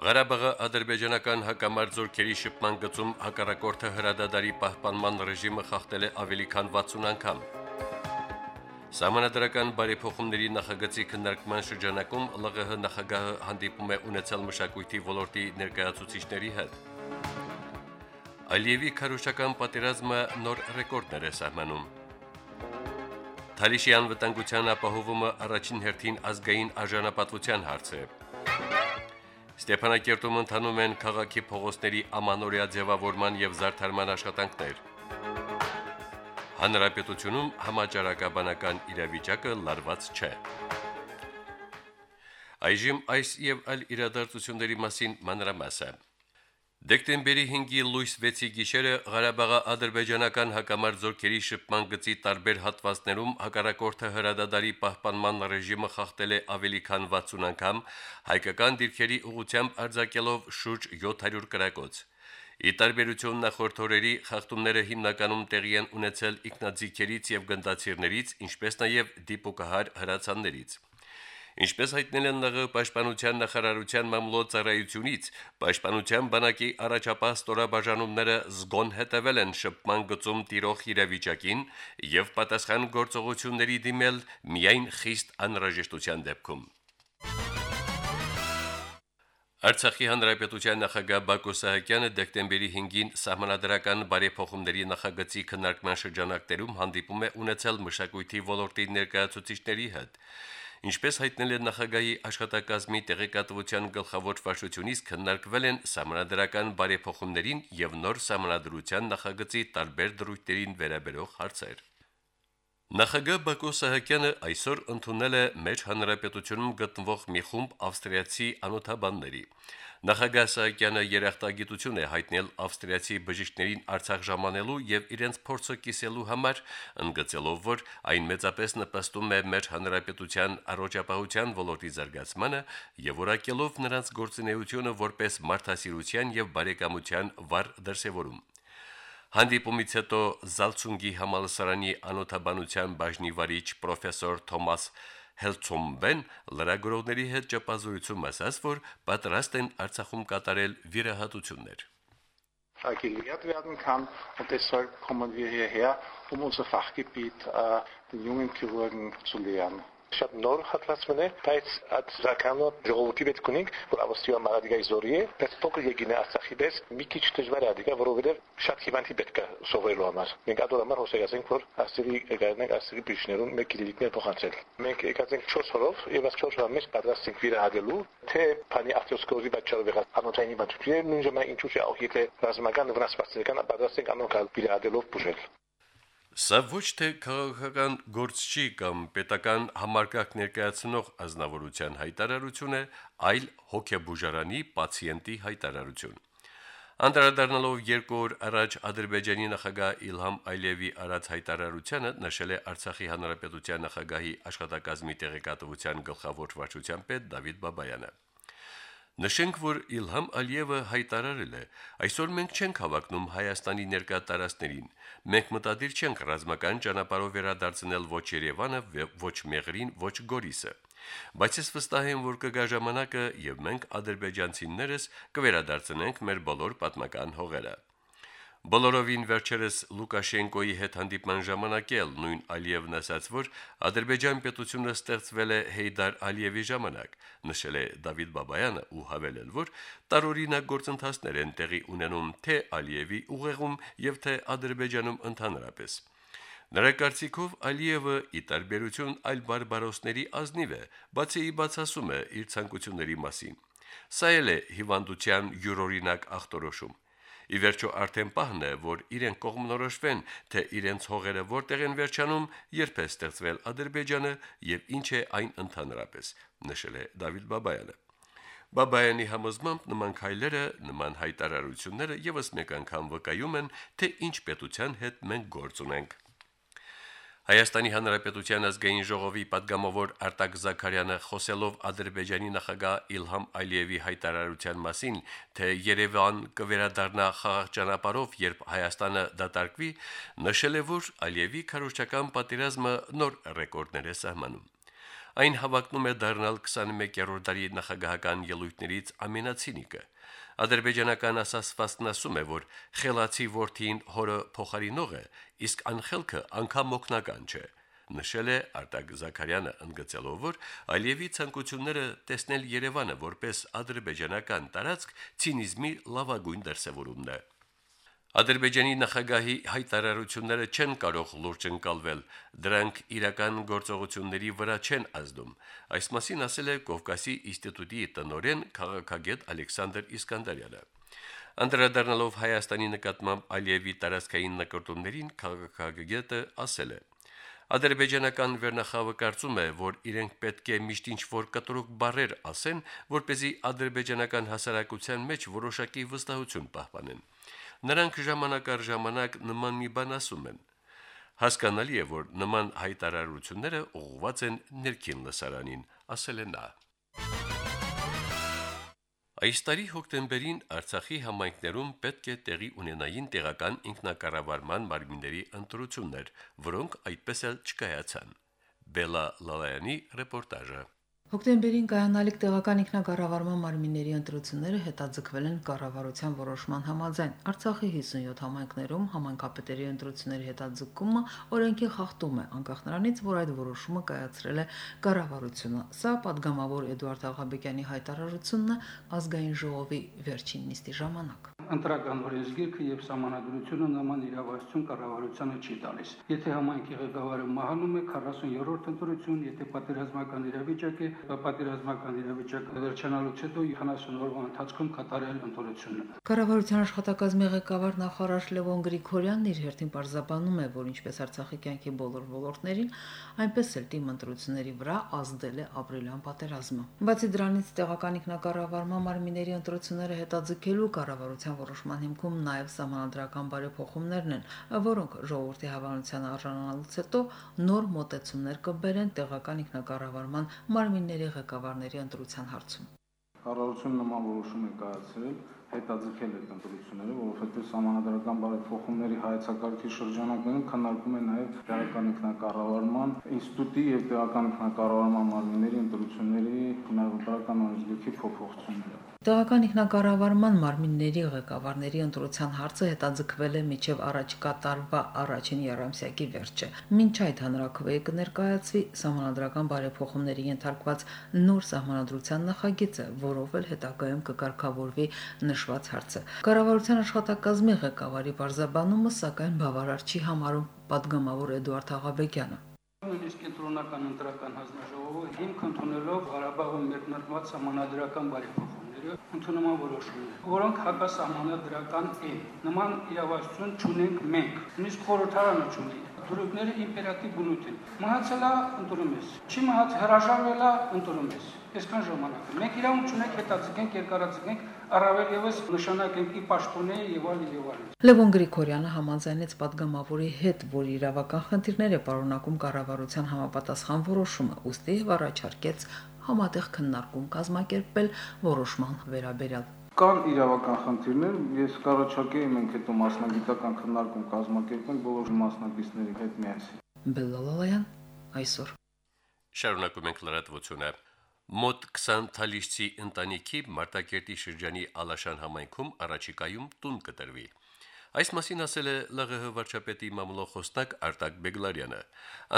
Ղարաբաղի ադրբեջանական հակամարտ զորքերի շփման գծում հակառակորդը հրադադարի պահպանման ռեժիմը խախտել է ավելի քան 60 անգամ։ Սահմանադրական բարեփոխումների նախագծի քննարկման շրջանակում ԼՂՀ նախագահը հանդիպում է ունեցել մշակույթի ոլորտի ներկայացուցիչների հետ։ Ալիևի քարոշական պատերազմը նոր ռեկորդներ է սահմանում։ Թալիշի անվտանգության ապահովումը առաջին հերթին ազգային արժանապատվության հարց է։ Ստեփանակերտում ընթանում են քաղաքի փողոցների ամանորյա ձևավորման եւ զարդարման աշխատանքներ։ Հանրապետությունում համաճարակաբանական իրավիճակը լարված չէ։ Այժմ այս եւ այլ իրադարձությունների մասին մանրամասը։ Դեկտեմբերի 5-ի լույս 6-ի գիշերը Ղարաբաղի ադրբեջանական հակամարտ զորքերի շփման գծի տարբեր հատվածներում հակառակորդը հրադադարի պահպանման ռեժիմը խախտել է ավելի քան 60 անգամ, հայկական դիրքերի ուղությամբ արձակելով շուրջ 700 կրակոց։ Ի տարբերություն նախորդ օրերի խախտումները հիմնականում տեղի են ունեցել ինքնաձիգերից եւ գնդացիրներից, ինչպես նաեւ դիպուկահար հրացաններից։ Ինչպես հայտնել են ԼՂ պաշտպանության նախարարության մամլոյցարայությունից, պաշտպանության բանակի առաջապահ ստորաբաժանումները զգոն հետևել են շփման գծում տիրող իրավիճակին եւ պատասխան գործողությունների դիմել միայն խիստ անհրաժեշտության դեպքում։ Արցախի հանրապետության նախագահ Բակո Սահակյանը դեկտեմբերի 5-ին սահմանադրական բարեփոխումների նախագծի քննարկման շրջանակներում հանդիպում է ունեցել մշակույթի ոլորտի ներկայացուցիչների հետ։ Ինչպես հայտնել է նախագահի աշխատակազմի տեղեկատվության գլխավոր վարչությունից քննարկվել են սահմանադրական բարեփոխումներին եւ նոր սահմանադրության նախագծի տարբեր դրույթներին վերաբերող հարցեր։ Նախագահ Բակո Սահակյանը այսօր ընդունել է մեր հանրապետությունում գտնվող մի խումբ ավստրիացի անոթաբանների։ Նախագահ Սահակյանը երախտագիտություն է հայտնել ավստրիացի բժիշկներին Արցախ ժամանելու եւ իրենց փորձը կիսելու համար, ընդգծելով, որ այն մեծապես նպաստում է մեր հանրապետության առողջապահության ոլորտի զարգացմանը եւ որակելով նրանց գործունեությունը որպես մարդասիրության եւ բարեկամության վառ դրսեւորում։ Հանդիպումից հետո Զալցունգի համալսարանի անոթաբանության բաժնի վարիչ պրոֆեսոր Թոմաս Հելցոմբեն լրագրողների հետ ճապազույցում ասաց, որ պատրաստ են Արցախում կատարել վիրահատություններ. gelehrt werden kann. Und deshalb kommen wir hierher, um unser Fachgebiet den jungen Chirurgen zu lehren. Շատ նոր հատվածներ է, բայց այդ զականը ժողովրդի պետք ունենք, որ ավստիա մարադիգայի զորի է, բայց փոքր եկինը Արցախի պես մի քիչ դժվար է ադիգա, որովհետև շատ հիվանդի պետք է սովորելու համար։ Մենք ադոր համար հոսեգացենք, որ աստերի գարնենք աստերի բիշներուն մեկ կիլիկներ փոխանցել։ Մենք եկած ենք 4 օրով եւ այս 4 օրը մեջ պատրաստ ենք վիրահատելու, թե բանի արտոսկոզի պատճառով եղած անոթային բանջուրները նույն ժամանակ ինչու՞ չէ, ահ եթե ռազմական վնասվածքական պատրաստ ենք անոնք վիրահատելով բուժել։ Սա ոչ թե քաղաքական գործչի կամ պետական համարկակ ներկայացնող ազնվորության հայտարարություն է, այլ հոգեբուժարանի պացիենտի հայտարարություն։ Անդրադառնալով երկու օր առաջ Ադրբեջանի նախագահ Իլհամ Ալիևի արած հայտարարությանը նշել է Արցախի հանրապետության նախագահի աշխատակազմի տեղեկատվության գլխավոր վարչության պետ Դավիթ Բաբայանը։ Նշենք, որ Իլհամ Ալիևը հայտարարել է. այսօր մենք չենք հավակնում Հայաստանի ներկա տարածքներին։ Մենք մտադիր չենք ռազմական ճանապարհով վերադարձնել ոչ Երևանը, ոչ Մեղրին, ոչ Գորիսը։ Բայց ես վստահ եմ, որ կգա ժամանակը, եւ մենք ադրբեջանցիներս կվերադարձնենք մեր բոլոր պատմական հողերը։ Բոլորովին վերջերս Լուկաշենկոյի հետ հանդիպման ժամանակ էլ նույն Ալիևն ասաց, որ Ադրբեջան պետությունը ստեղծվել է Հեյդար Ալիևի ժամանակ, նշել է Դավիթ Բաբայանը ու հավելել, որ տարօրինակ գործընթացներ են տեղի ունենում թե Ալիևի ուղեղում եւ թե Ադրբեջանում ընդհանրապես։ Նրա կարծիքով Ալիևը ի տարբերություն այլ բարբարոսների ազնիվ է, բացի բացասում է իր ցանկությունների մասին։ Սա էլ է հիվանդության յուրօրինակ ախտորոշում։ Ի վերջո արդեն պահն է, որ իրեն կողմնորոշվեն, թե իրենց հողերը որտեղ են վերջանում, երբ է ստեղծվել Ադրբեջանը եւ ինչ է այն ընդհանրապես, նշել է Դավիթ Բաբայանը։ Բաբայանի համոզմամբ նման քայլերը, նման հայտարարությունները եւս մեկ անգամ վկայում են, թե ինչ պետության հետ մենք գործ ունենք։ Հայաստանի Հանրապետության ազգային ժողովի падգամավոր Արտակ Զաքարյանը խոսելով Ադրբեջանի նախագահ Իլհամ Ալիևի հայտարարության մասին, թե Երևան կվերադառնա խաղաղ ճանապարհով, երբ Հայաստանը դատարկվի, նշել է, որ Ալիևի քարոշչական պատերազմը նոր ռեկորդներ է սահմանում։ Այն հավակնում է դառնալ 21-րդ դարի նախագահական ելույթներից ամենացինիկը։ Ադրբեջանական ասացվածն ասում է, որ խելացի որդին հորը փոխարինող է, իսկ անխելքը անգամ օկնական չէ նշել է Արտակ Զաքարյանը ընդգծելով, որ Ալիևի ցանկությունները տեսնել Երևանը որպես ադրբեջանական տարածք ցինիզմի լավագույն դրսևորումն է։ Ադրբեջանի նախագահի հայտարարությունները չեն կարող լուրջ ընկալվել, դրանք իրական գործողությունների վրա չեն ազդում։ Այս մասին ասել է Կովկասի ինստիտուտի տնօրեն քաղաքագետ Ալեքսանդր Իսկանդարյանը։ Անդրադառնալով Հայաստանի նկատմամբ Ալիևի տարածքային նկարտումներին քաղաքագետը ասել է. Ադրբեջանական վերնախավը կարծում է, որ իրենք պետք է միշտ ինչ-որ կտրուկ բարեր ասեն, որ เป զի ադրբեջանական հասարակության մեջ որոշակի վստահություն պահպանեն։ Նրանք ժամանակ առ ժամանակ նման մի բան ասում են։ Հասկանալի է, որ նման հայտարարությունները ուղղված են ներքին լսարանին, ասել է նա։ Այս տարի հոկտեմբերին Արցախի համայնքներում պետք է տեղի ունենային տեղական ինքնակառավարման մարմինների ընտրություններ, որոնք այդպես էլ չկայացան։ Բելա Լալայանի ռեպորտաժը Հոկտեմբերին կայանալիք տեղական ինքնակառավարման մարմինների ընտրությունները հետաձգվել են կառավարության որոշման համաձայն։ Արցախի 57 համայնքներում համայնքապետերի ընտրությունների հետաձգումը օրենքի խախտում է, անկախ նրանից, որ այդ որոշումը կայացրել է կառավարությունը։ Սա падգամավոր Էդուարդ Աղաբեկյանի հայտարարությունն է ազգային ժողովի վերջին նիստի ժամանակ։ Ընտրական օրենսգիրքը եւ համանadrությունը նման իրավասություն կառավարությանը չի տալիս։ Եթե համայնքի ղեկավարը մահանում է 40-րդ ընտրություն, եթե պատերազմական իրավիճակ է պատերազմական իրավիճակը վերջանալուց հետո 70 օրվա ընթացքում կատարել ընտրությունը։ Կառավարության աշխատակազմի ղեկավար նախարար Լևոն Գրիգորյանն իր հերթին պարզաբանում է, որ ինչպես Արցախի կյանքի բոլոր ոլորտներին, այնպես էլ թիմ ընտրությունների վրա ազդել է ապրիլյան պատերազմը։ Բացի դրանից տեղական ինքնակառավարման մարմինների ընտրությունները հետաձգելու կառավարության որոշման հիմքում նաև սահմանադրական բարեփոխումներն են, որոնք ժողովրդի հավանության արժանանալուց հետո նոր մոտեցումներ կբերեն տեղական ինքնակառավարման մարմինների ղեկավարների ընտրության հարցում։ Կառավարությունը նման որոշում է կայացրել հետաձգել այդ ընտրությունները, որովհետև համանadrական բարեփոխումների հայեցակարգի շրջանակներում քննարկում է նաև տեղական ինքնակառավարման ինստիտուտի եւ տեղական ինքնակառավարման մարմինների ընտրությունների հիմնադրական օրենսգրքի փոփոխությունները։ Տեղական ինքնակառավարման մարմինների ղեկավարների ընտրության հարցը հետաձգվել է միջև առաջկա տարվա առաջին երամսյակի վերջը։ Մինչ այդ հանրակրվեի կներկայացվի համանդրական բարեփոխումների ենթարկված նոր համանդրության նախագիծը, որով էլ հետագայում կկարգավորվի նշված հարցը։ Կառավարության աշխատակազմի ղեկավարի բարձաբանումը սակայն բավարար չի համարում падգամավոր Էդուարդ Աղաբեկյանը նույնիսկ կենտրոնական ընտրական հանձնաժողովը հիմք ընդունելով Ղարաբաղում մեկնարկված համանadrական բարեփոխում ընդունման որոշումներ, որոնք հակասահմանադրական են։ Նման իրավասություն չունենք մենք, նույնիսկ խորհրդարանը չունի դուրուկները իմպերատիվ բնույթ են։ Մահացելա ընտրում ես։ Չի մահաց հրաժարվելա ընտրում ես։ Այսքան ժամանակ։ Մենք իրավունք չունենք հետաձգենք, երկարաձգենք, առավել եւս նշանակենքի պաշտոնը եւ այլն եւ այլն։ Լևոն Գրիգորյանը համաձայնեց падգամավորի հետ, որ իրավական խնդիրներ է պարունակում կառավարության համապատասխան որոշումը, ուստի եւ առաջարկեց համատեղ քննարկում կազմակերպել որոշման վերաբերյալ կան իրավական խնդիրներ, ես կարաչակեի մենք հետո մասնագիտական քննարկում կազմակերպենք բոլոր մասնակիցների հետ միասին։ Բելլալալայան այսօր։ Շարունակում ենք լրատվությունը։ Մոտ 20 թալիշցի ընտանիքի Մարտակերտի շրջանի Ալաշան համայնքում առաջիկայում տուն կտրվի։ Այս մասին ասել է ԼՂՀ վարչապետի մամուլոխոստակ Արտակ Բեգլարյանը։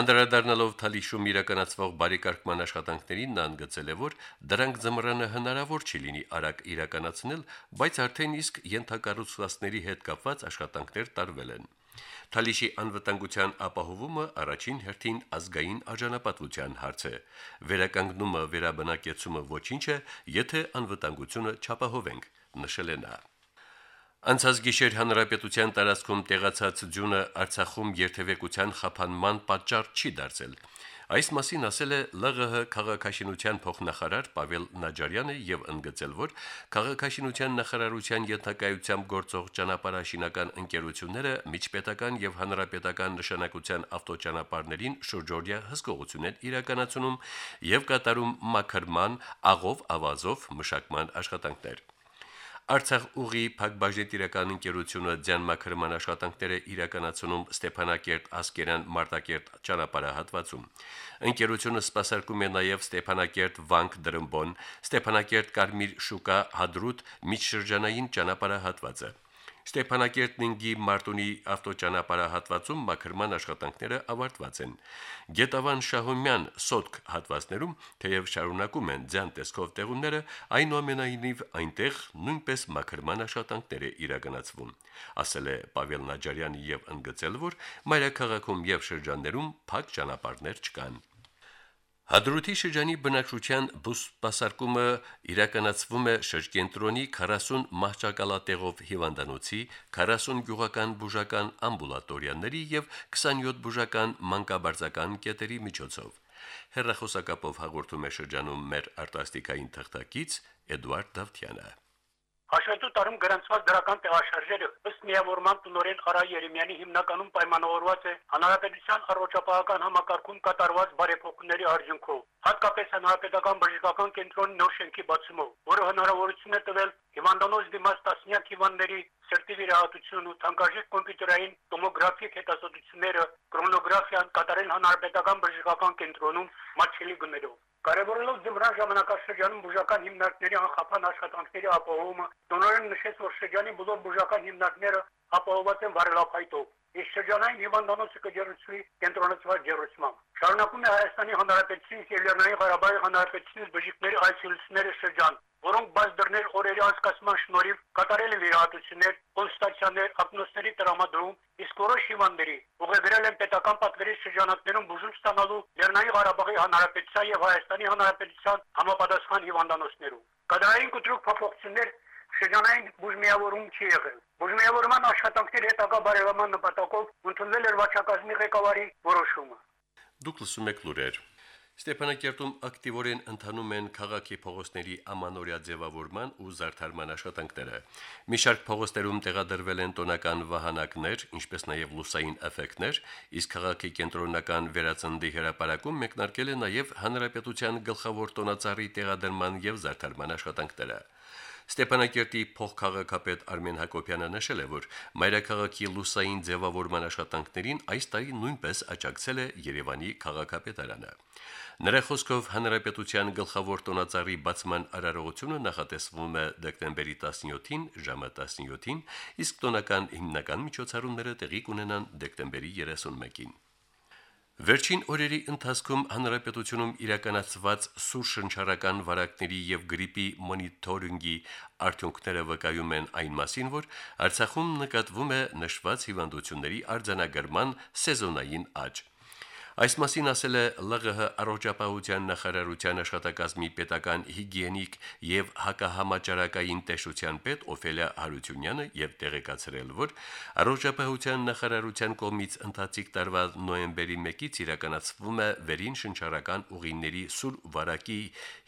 Անդրադառնալով Թալիշում իրականացվող բարեկարգման աշխատանքներին նա ընդգծել է, որ դրանք զմռանը հնարավոր չի լինի արագ իրականացնել, բայց արդեն իսկ յենթակառուցվածքների հետ կապված աշխատանքներ տարվել են։ Թալիշի անվտանգության ապահովումը առաջին հերթին ազգային արժանապատվության հարց է։ Վերականգնումը, վերաբնակեցումը ոչինչ է, եթե անվտանգությունը չապահովենք, նշել է նա։ Անցած գիշեր հանրապետության տարածքում տեղացած ձյունը Արցախում երթևեկության խափանման պատճառ չի դարձել։ Այս մասին ասել է ԼՂՀ քաղաքաշինության փոխնախարար Պավել Նաջարյանը եւ ընդգծել, որ քաղաքաշինության նախարարության ենթակայությամբ գործող ճանապարհաշինական ընկերությունները միջպետական եւ հանրապետական նշանակության ավտոճանապարհներին շուրջօրյա հսկողություններ իրականացնում եւ կատարում մաքրման, աղով ավազով մշակման աշխատանքներ։ Արցախ ուղի Փակbaşետիրական ընկերությունը ձյանմակրման աշխատանքները իրականացնում Ստեփանակերտ Ասկերան Մարտակերտ ճանապարհահատվածում։ Ընկերությունը սպասարկում է նաև Ստեփանակերտ Վանք Դրմբոն, Ստեփանակերտ Կարմիր Շուկա Հադրուտ միջշրջանային ճանապարհահատվածը։ Ստեփանակերտ-Նինգի Մարտունի ավտոճանապարհահատվածում մաքրման աշխատանքները ավարտված են։ Գետավան Շահումյան սոտք հատվածներում թեև շարունակում են ձյան տեսքով տեղումները, այնուամենայնիվ այնտեղ նույնպես մաքրման աշխատանքներ է իրականացվում, ասել է Պավել Նաջարյանը եւ ընդգծել, որ մայրաքաղաքում եւ շրջաններում փակ ճանապարհներ չկան։ Հադրութի շրջանի բնակչության բուսպասարկումը իրականացվում է շրջենտրոնի 40 մահճակալատեղով հիվանդանոցի, 40 գյուղական բուժական ամբուլատորիաների եւ 27 բուժական մանկաբարձական կետերի միջոցով։ Հերրախոսակապով հաղորդում է շրջանում մեր արտասթիկային թղթակից Էդուարդ Դավթյանը։ Հաշվետու տարում գրանցված դրական տեղաշարժերը ըստ միավորման տնօրեն Արա Երեմյանի հիմնականում պայմանավորված է հանրապետության առողջապահական համակարգում կատարված բարեփոխումների արդյունքով, հատկապես հանրապետական բժշկական կենտրոնի նոր շենքի բացումով, որը հնարավորություն է տվել հիվանդանոց դիմաց տասնյակ հիվանդների սրտի վիրահատություն ու թանկարժեք կոմպյուտերային տոմոգրաֆիկ հետազոտությունները, կրոնոգրաֆիան կատարել հանրապետական բժշկական կենտրոնում մատչելի գներով։ Կարևորելով ձմռան ժամանակաշրջանում բուժական հիմնարկների անխափան աշխատանքների ապահովումը, տնօրեն նշեց, որ շրջանի բոլոր բուժական հիմնարկները ապահովված են վարելափայտով։ Իսկ շրջանային հիվանդանոցը կջերուցվի կենտրոնացված ջերուցմամբ։ Շարունակում է Հայաստանի Հանրապետությունից եւ Լեռնային Ղարաբաղի Հանրապետությունից բժիշկների այցելությունները շրջան, որոնք բաց դռներ օրերի անցկացման շնորհիվ կատարել են վիրահատություններ, կոնստացիաներ, ակնոցների տրամադրում, իսկ որոշ հիվանդների ուղևորել են պետական պատվերի շրջանակներում բուժում ստանալու Լեռնային Ղարաբաղի Հանրապետության եւ Հայաստանի Հանրապետության համապատասխան հիվանդանոցներում։ Կադրային կտրուկ փոփոխություններ շրջանային բուժմիավորում չի եղել։ Բուժմիավորման աշխատանքների հետագա բարելավման նպատակով ընդունվել էր վարչակազմի ղեկավարի որոշումը։ Դուք լսում եք լուրեր։ Ստեփանակերտում ակտիվորեն ընթանում են քաղաքի փողոցների ամանորյա ձևավորման ու զարդարման աշխատանքները։ Մի շարք փողոցներում տեղադրվել են տոնական վահանակներ, ինչպես նաև լուսային էֆեկտներ, իսկ քաղաքի կենտրոնական վերածնդի հրապարակում մեկնարկել է նաև հանրապետության գլխավոր տոնածառի տեղադրման եւ զարդարման աշխատանքները։ Ստեփանակերտի փոխքաղաքապետ Արմեն Հակոբյանը նշել է, որ մայրաքաղաքի լուսային ձևավորման աշխատանքներին այս տարի նույնպես աջակցել է Երևանի քաղաքապետարանը։ Նրա խոսքով հանրապետության գլխավոր տոնածառի բացման արարողությունը նախատեսվում է դեկտեմբերի 17-ին ժամը 17-ին, իսկ տոնական հիմնական միջոցառումները տեղի կունենան դեկտեմբերի 31-ին։ Վերջին օրերի ընթացքում հանրապետությունում իրականացված սուր շնչառական վարակների եւ գրիպի մոնիթորինգի արդյունքները վկայում են այն մասին, որ Արցախում նկատվում է նշված հիվանդությունների արձանագրման սեզոնային աճ։ Այս մասին ասել է ԼՂՀ առողջապահության նախարարության աշխատակազմի պետական հիգիենիկ եւ հակահամաճարակային տեսության պետ Օֆելիա Հարությունյանը եւ տեղեկացրել, որ առողջապահության նախարարության կողմից ընթացիկ տարվա նոյեմբերի 1-ից իրականացվում է վերին շնչառական ուղիների սուր վարակի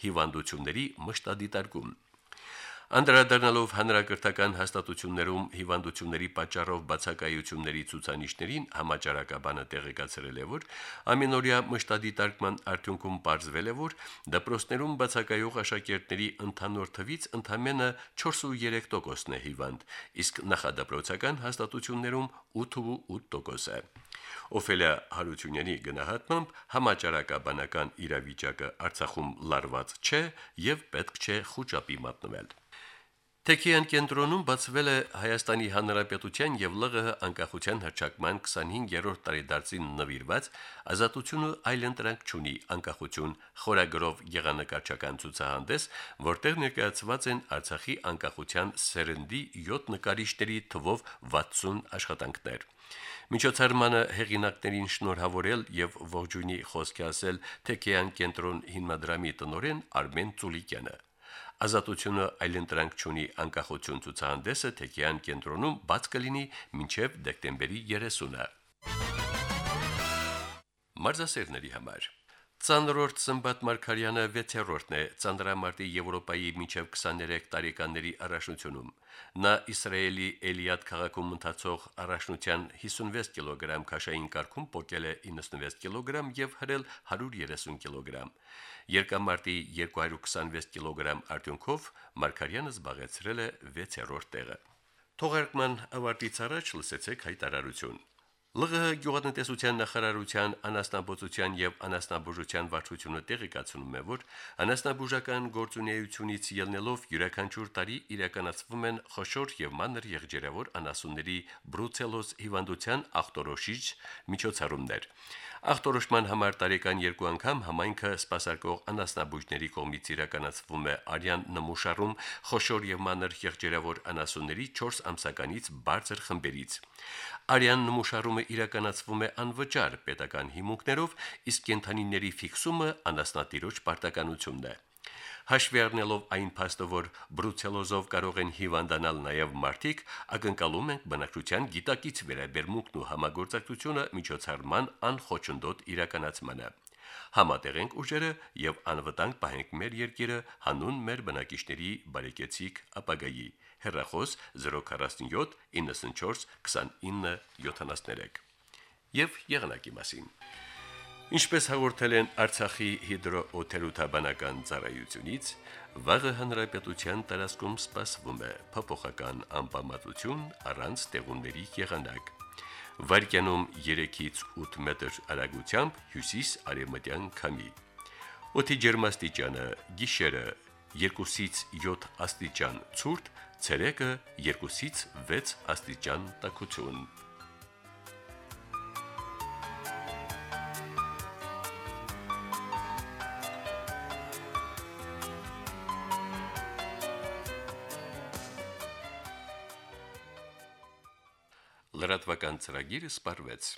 հիվանդությունների մշտադիտարկում։ Անդրադառնալով հանրակրթական հաստատություններում հիվանդությունների պատճառով բացակայությունների ցուցանիշներին համաճարակաբանը տեղեկացրել է, որ ամենօրյա մշտադիտարկման արդյունքում ողջվել է, որ դպրոցներում բացակայող աշակերտների ընդհանուր թվից ընդամենը 4.3%-ն է հիվանդ, իսկ նախադպրոցական հաստատություններում 8.8% է։ Օֆելիա Հարությունյանի գնահատմամբ համաճարակաբանական իրավիճակը Արցախում լարված չէ եւ պետք չէ խոճապի մատնվել։ Թեքիան կենտրոնում բացվել է Հայաստանի Հանրապետության եւ ԼՂՀ անկախության հռչակման 25-րդ տարեդարձին նվիրված ազատությունը այլընտրանք չունի անկախություն խորագրով եղանակարչական ցուցահանդես, որտեղ ներկայացված են Արցախի անկախության սերնդի 7 նկարիչների թվով 60 աշխատանքներ։ Միջոցառմանը հեղինակներին շնորհավորել եւ ողջույնի խոսք ասել Թեքեան կենտրոն հիմնադրամի տնօրեն Արմեն Ծուլիկյանը։ Ազատությունը այլընտրանք չունի անկախություն ցուցահանդեսը Թեքյան կենտրոնում բաց կլինի մինչև դեկտեմբերի 30-ը։ Մարզասերների համար Ծանրորդ Սմբատ Մարկարյանը 6-րդն է Ծանրամարտի Եվրոպայի միջև 23 տարեկանների առաջնությունում։ Նա Իսրայելի Էլիադ քաղաքում ընթացող առաջնության 56 կիլոգրամ քաշային կարգում փոկել է 96 կիլոգրամ եւ հրել 130 կիլոգրամ։ Երկամարտի 226 կիլոգրամ արդյունքով Մարկարյանը զբաղեցրել է 6-րդ տեղը։ Թողարկման ավարտից առաջ լսեցեք հայտարարություն։ ԼՂՀ գյուղատնտեսության նախարարության անասնաբուծության եւ անասնաբուժության վարչությունը տեղեկացնում է, որ անասնաբուժական գործունեությունից ելնելով յուրաքանչյուր տարի իրականացվում են խոշոր եւ մանր եղջերավոր անասունների բրուցելոզ հիվանդության ախտորոշիչ միջոցառումներ։ Ախտորոշման համար տարեկան երկու անգամ համայնքը սպասարկող անասնաբույժների կողմից իրականացվում է արյան նմուշարում խոշոր եւ մանր եղջերավոր անասունների 4 ամսականից բարձր խմբերից։ Արյան նմուշարումը իրականացվում է անվճար պետական հիմունքներով, իսկ կենթանիների ֆիքսումը անասնատիրոջ պարտականությունն է։ Հաշվի առնելով այն փաստը, որ բրուցելոզով կարող են հիվանդանալ նաև մարդիկ, ակնկալում ենք բնակչության գիտակից վերաբերմունքն ու համագործակցությունը միջոցառման անխոչնդոտ իրականացմանը։ Համատեղենք ուժերը եւ անվտանգ պահենք մեր երկիրը հանուն մեր բնակիչների բարեկեցիկ ապագայի։ Հերրախոս 047 94 29 73 եւ եղանակի մասին։ Ինչպես հաղորդել են Արցախի հիդրոօթերոթաբանական ծառայությունից, վաղը հանրապետության տարածքում սպասվում է փոփոխական անբավարարություն առանց տեղումների եղանակ։ Վարկյանում 3-ից 8 մետր արագությամբ հյուսիս-արևմտյան քամի։ Օդի ջերմաստիճանը՝ գիշերը 2-ից 7 աստիճան ցուրտ, ցերեկը 2-ից 6 աստիճան տաքություն։ ծրագիրը սպարվեց։